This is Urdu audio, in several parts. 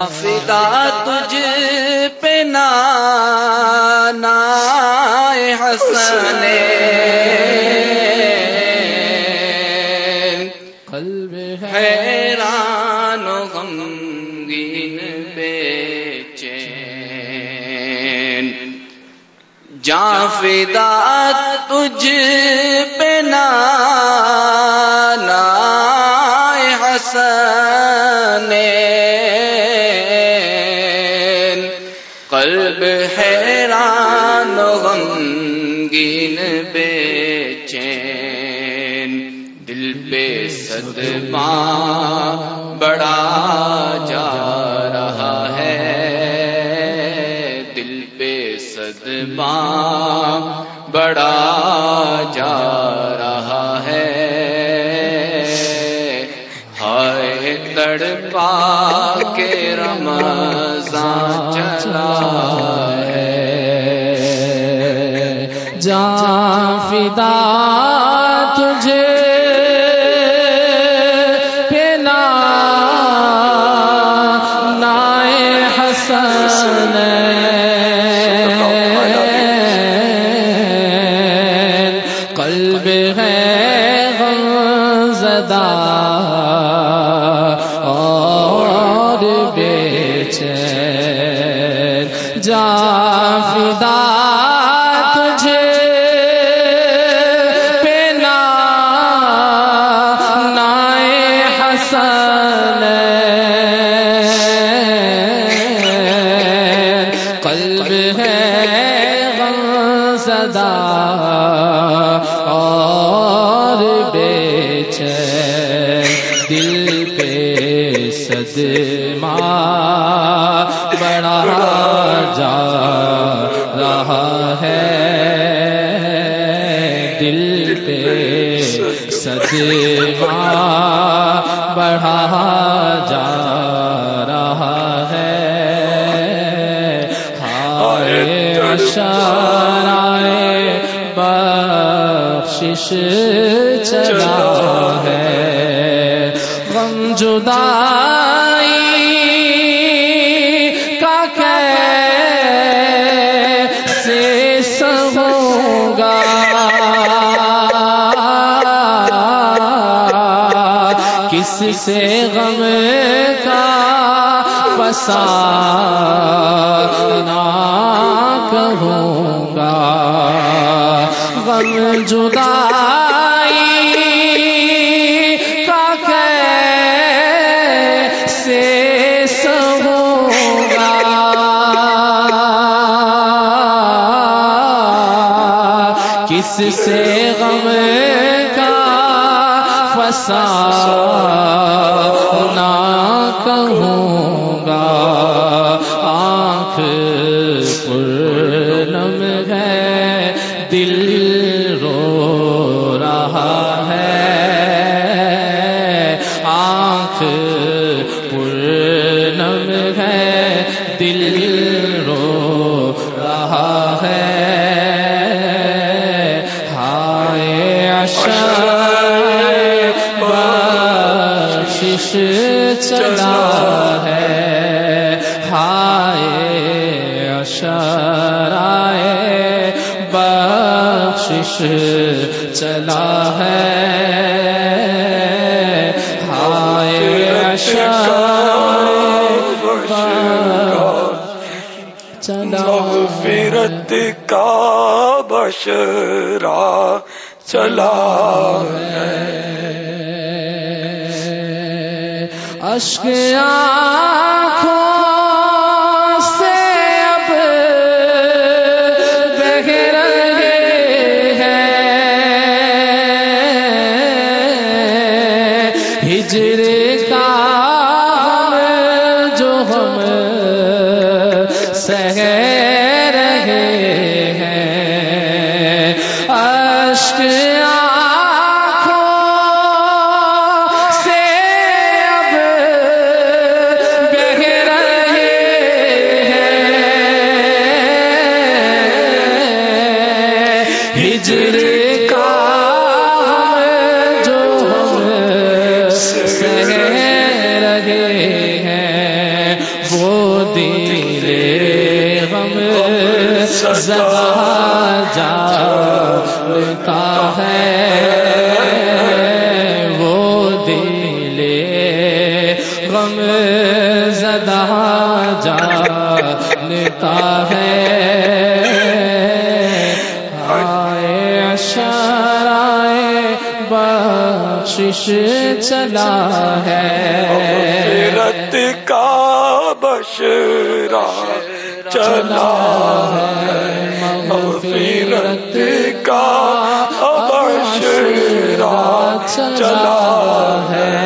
فدا تجھ پہ نا حسن قلب حیران و غمگین بے چین۔ فدا تجھ قلب حیران غمگین بے چین، دل پہ صدمہ بڑا جا رہا ہے۔ دل پہ صدمہ بڑا جا رہا تڑپا کے رمضان چلا۔ چین جا فدا صدمہ بڑا جا رہا ہے۔ دل پہ صدمہ بڑھا جا رہا ہے۔ ہائے اشارائے بخشش چلا۔ جدائی کا کیسے گا کس سے غم کا پسا نہ کہوں گا؟ غم جدائی گا کس سے غم کا فسا نہ کہوں گا، آنکھ پورنم ہے، دل رو رہا ہے، آنکھ پورنم چلا ہے۔ ہائے اشرائے بخشش چلا ہے۔ ہائے چلا مغفرت کا بشرا چلا اشک آنکھوں سے اب بہ رہے ہیں ہجر بخش چلا ہے۔ رت کا بشرا چلا ہے۔ مغفرت کا بشرا چلا ہے۔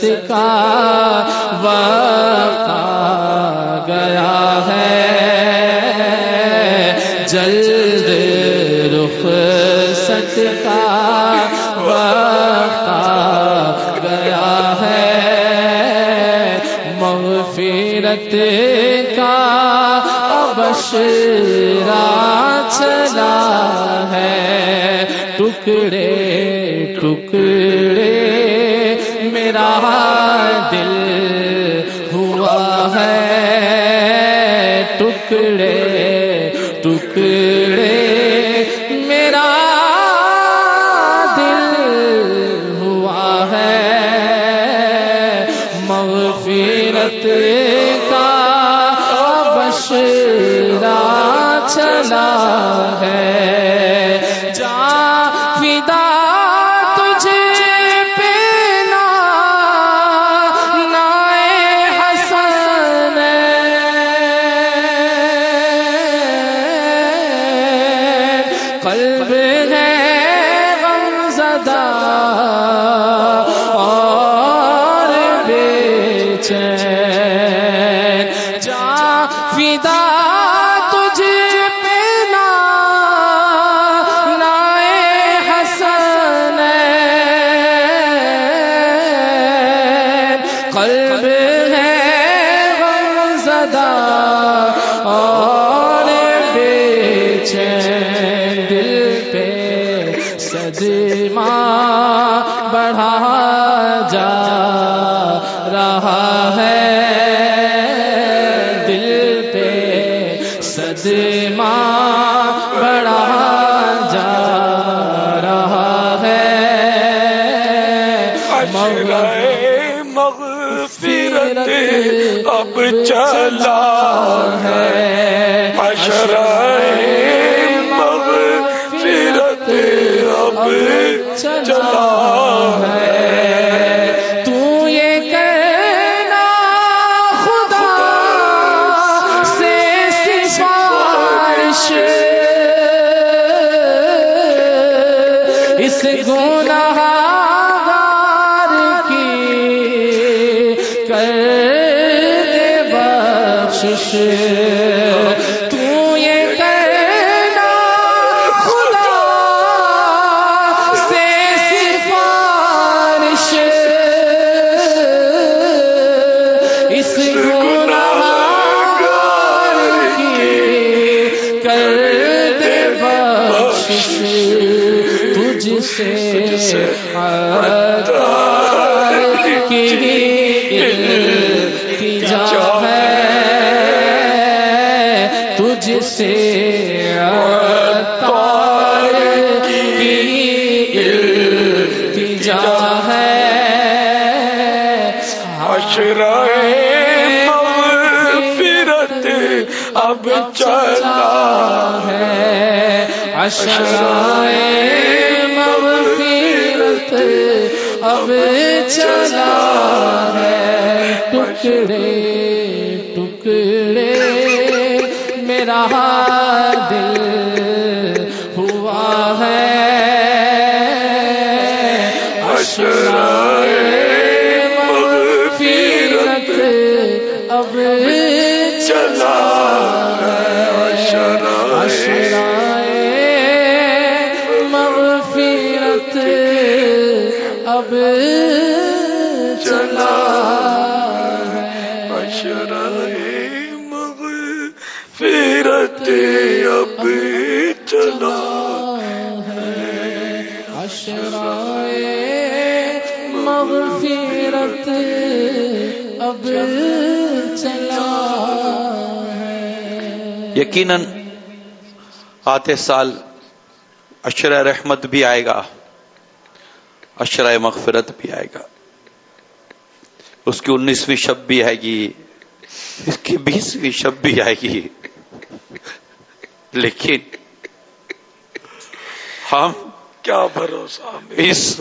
عزت کا وقت آ گیا ہے۔ جلد رخ سچ کا وقت آ گیا ہے۔ مغفرت کا ابشرا چلا ہے۔ ٹکڑے ٹکڑے چلا ہے۔ سما بڑا جا رہا ہے۔ اشر اب چلا ہے۔ اب چلا ہے۔ اس گناہگار کی کر دے بخشش سے اب چلا ہے۔ مغفرت اب چلا ہے۔ ٹکڑے ٹکڑے میرا دل اشرائے مغفرت اب چلا یقیناً آتے سال اشرۂ رحمت بھی آئے گا، اشرۂ مغفرت بھی آئے گا۔ اس کی انیسویں شب بھی آئے گی، اس کی بیسویں شب بھی آئے گی۔ لیکن ہم کیا بھروسہ اس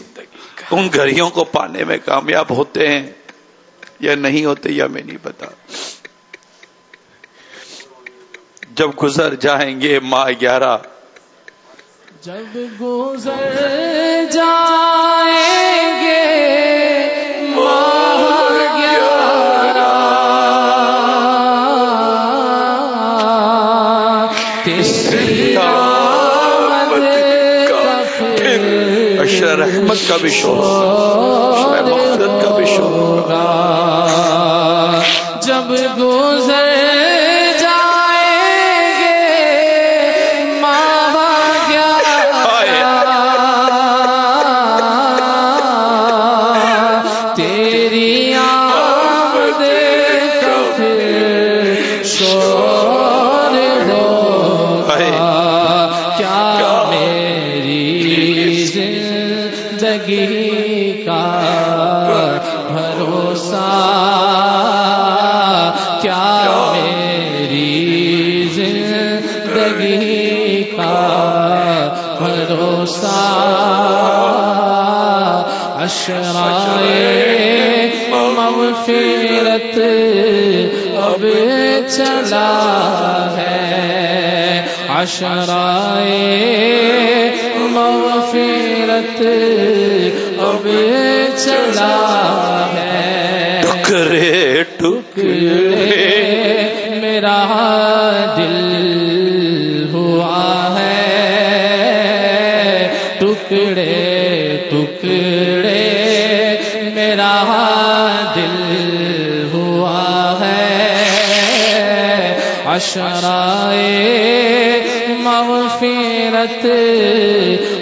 ان گھڑیوں کو پانے میں کامیاب ہوتے ہیں یا نہیں ہوتے یا میں نہیں پتا۔ جب گزر جائیں گے ماہ گیارہ جب گزر جائیں رحمت کا بھی شور اشر مغفرت کا بھی شور۔ ہوگا جب گزر کیا میری زندگی کا بھروسہ؟ اشرائے مغفرت اب چلا ہے۔ اشرائے مغفرت اب چلا ہے۔ ٹکرے ٹکرے میرا دل ہوا ہے۔ ٹکڑے ٹکڑے، میرا دل ہوا ہے۔ اشرائے مغفرت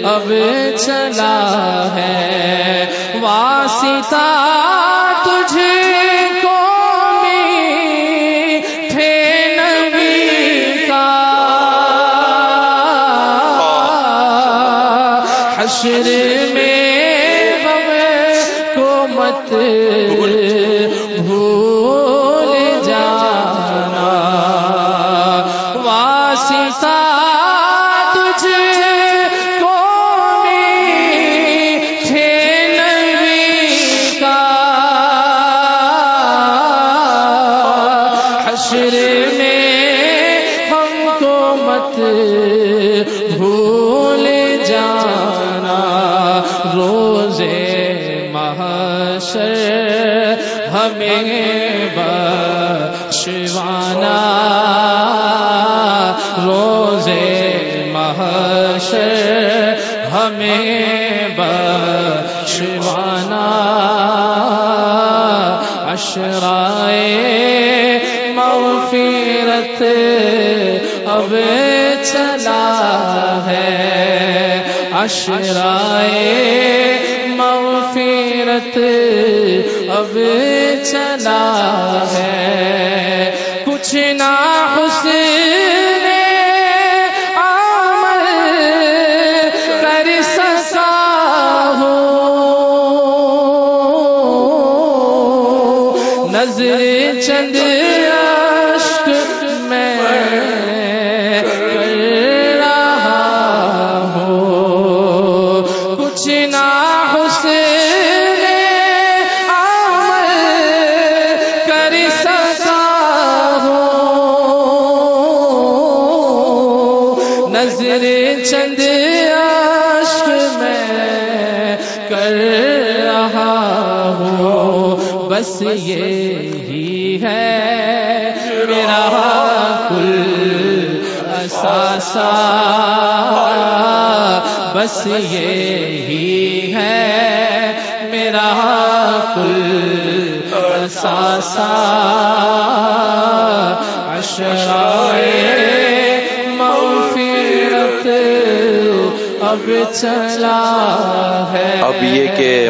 اب چلا ہے۔ واسطہ حشر میں غم کو مت بھول جانا۔ واسطہ تجھ کو میٹھے نبی کا۔ حشر اشرائے مغفرت اب چلا ہے۔ اشرائے مغفرت اب چلا ہے۔ کچھ نہ حسین نظر چند بس یہی ہے، میرا کل اثاثہ۔ بس یہی ہے، میرا کل اثاثہ۔ اشرائے مغفرت اب چلا ہے۔ اب یہ کہ